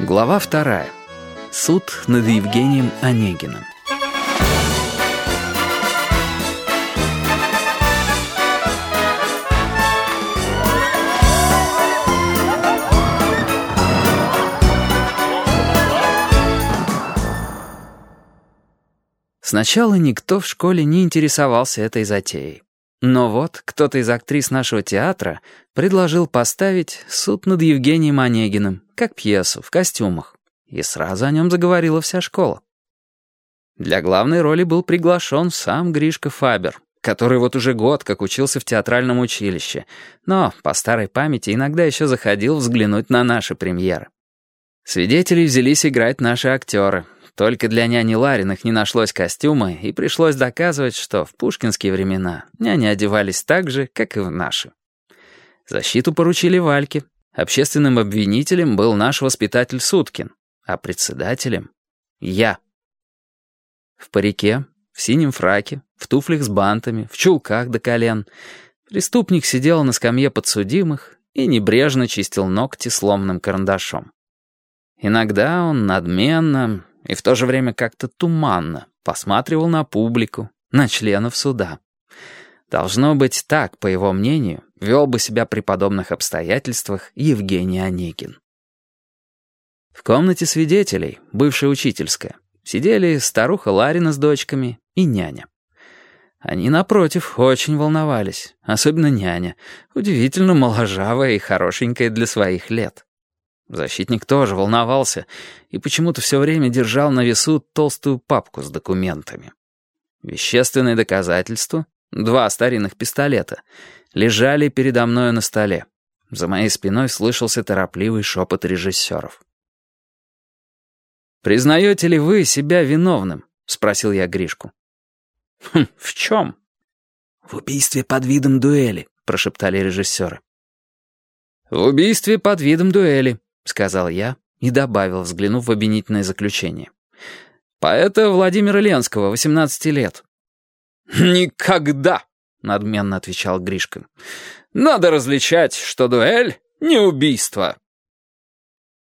Глава вторая. Суд над Евгением Онегиным. Сначала никто в школе не интересовался этой затеей. Но вот кто-то из актрис нашего театра предложил поставить «Суд над Евгением Онегиным», как пьесу, в костюмах. И сразу о нем заговорила вся школа. Для главной роли был приглашен сам Гришка Фабер, который вот уже год как учился в театральном училище, но по старой памяти иногда еще заходил взглянуть на наши премьеры. Свидетелей взялись играть наши актеры, только для няни Лариных не нашлось костюма, и пришлось доказывать, что в пушкинские времена няни одевались так же, как и в наши. Защиту поручили Вальке. Общественным обвинителем был наш воспитатель Суткин, а председателем — я. В парике, в синем фраке, в туфлях с бантами, в чулках до колен. Преступник сидел на скамье подсудимых и небрежно чистил ногти сломанным карандашом. Иногда он надменно, и в то же время как-то туманно посматривал на публику, на членов суда. Должно быть так, по его мнению, вел бы себя при подобных обстоятельствах Евгений Онегин. В комнате свидетелей, бывшая учительская, сидели старуха Ларина с дочками и няня. Они, напротив, очень волновались, особенно няня, удивительно моложавая и хорошенькая для своих лет. Защитник тоже волновался и почему-то все время держал на весу толстую папку с документами. Вещественные доказательства, два старинных пистолета, лежали передо мною на столе. За моей спиной слышался торопливый шепот режиссеров. «Признаете ли вы себя виновным?» — спросил я Гришку. «Хм, в чем?» «В убийстве под видом дуэли», — прошептали режиссеры. «В убийстве под видом дуэли», — сказал я и добавил, взглянув в обвинительное заключение. «Поэта Владимира Ленского, 18 лет». «Никогда!» — надменно отвечал Гришка. «Надо различать, что дуэль — не убийство».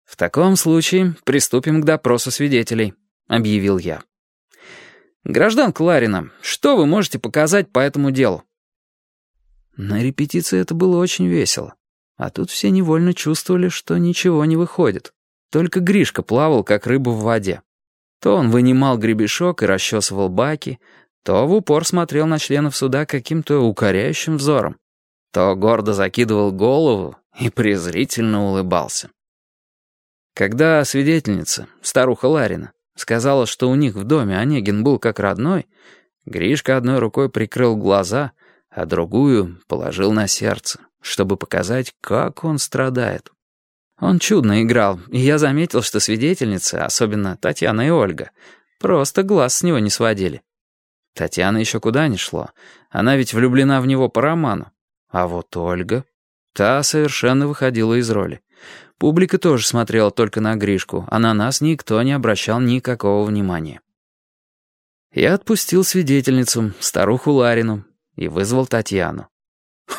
«В таком случае приступим к допросу свидетелей», — объявил я. «Гражданка Ларина, что вы можете показать по этому делу?» На репетиции это было очень весело. А тут все невольно чувствовали, что ничего не выходит. Только Гришка плавал, как рыба в воде. То он вынимал гребешок и расчесывал баки, то в упор смотрел на членов суда каким-то укоряющим взором, то гордо закидывал голову и презрительно улыбался. Когда свидетельница, старуха Ларина, сказала, что у них в доме Онегин был как родной, Гришка одной рукой прикрыл глаза, а другую положил на сердце чтобы показать, как он страдает. Он чудно играл, и я заметил, что свидетельницы, особенно Татьяна и Ольга, просто глаз с него не сводили. Татьяна еще куда ни шло, она ведь влюблена в него по роману. А вот Ольга, та совершенно выходила из роли. Публика тоже смотрела только на Гришку, а на нас никто не обращал никакого внимания. Я отпустил свидетельницу, старуху Ларину, и вызвал Татьяну.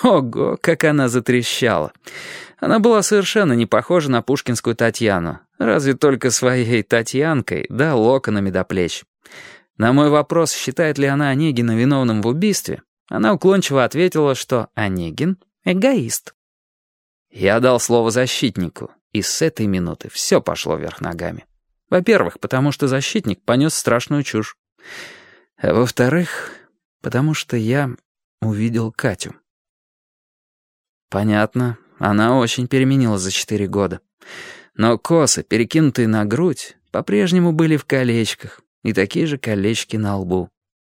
Ого, как она затрещала. Она была совершенно не похожа на пушкинскую Татьяну, разве только своей Татьянкой, да локонами до плеч. На мой вопрос, считает ли она Онегина виновным в убийстве, она уклончиво ответила, что Онегин — эгоист. Я дал слово защитнику, и с этой минуты все пошло вверх ногами. Во-первых, потому что защитник понес страшную чушь. А во-вторых, потому что я увидел Катю. Понятно, она очень переменилась за четыре года. Но косы, перекинутые на грудь, по-прежнему были в колечках, и такие же колечки на лбу.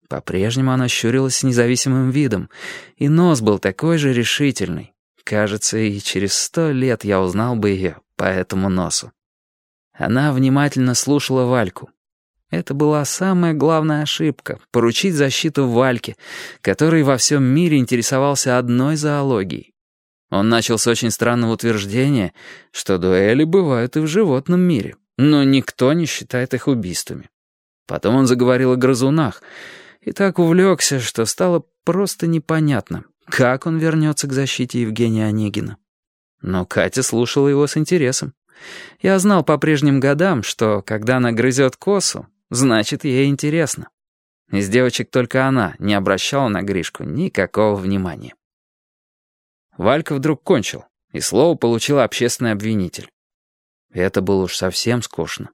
По-прежнему она щурилась с независимым видом, и нос был такой же решительный. Кажется, и через сто лет я узнал бы ее по этому носу. Она внимательно слушала Вальку. Это была самая главная ошибка — поручить защиту Вальке, который во всем мире интересовался одной зоологией. Он начал с очень странного утверждения, что дуэли бывают и в животном мире, но никто не считает их убийствами. Потом он заговорил о грызунах и так увлекся, что стало просто непонятно, как он вернется к защите Евгения Онегина. Но Катя слушала его с интересом. Я знал по прежним годам, что, когда она грызет косу, значит, ей интересно. Из девочек только она не обращала на Гришку никакого внимания. Валька вдруг кончил, и слово получил общественный обвинитель. Это было уж совсем скучно.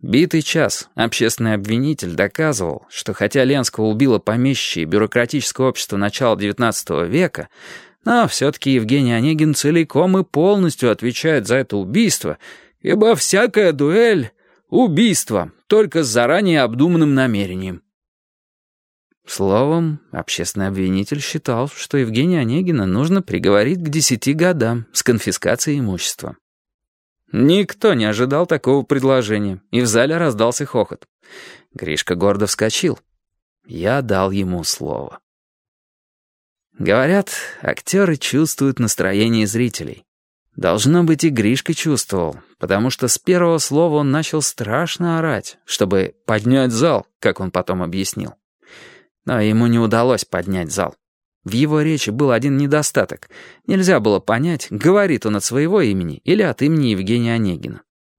Битый час общественный обвинитель доказывал, что хотя Ленского убило помещичье и бюрократическое общество начала XIX века, но все-таки Евгений Онегин целиком и полностью отвечает за это убийство, ибо всякая дуэль — убийство, только с заранее обдуманным намерением. Словом, общественный обвинитель считал, что Евгения Онегина нужно приговорить к десяти годам с конфискацией имущества. Никто не ожидал такого предложения, и в зале раздался хохот. Гришка гордо вскочил. Я дал ему слово. Говорят, актеры чувствуют настроение зрителей. Должно быть, и Гришка чувствовал, потому что с первого слова он начал страшно орать, чтобы поднять зал, как он потом объяснил. Но ему не удалось поднять зал. В его речи был один недостаток. Нельзя было понять, говорит он от своего имени или от имени Евгения Онегина.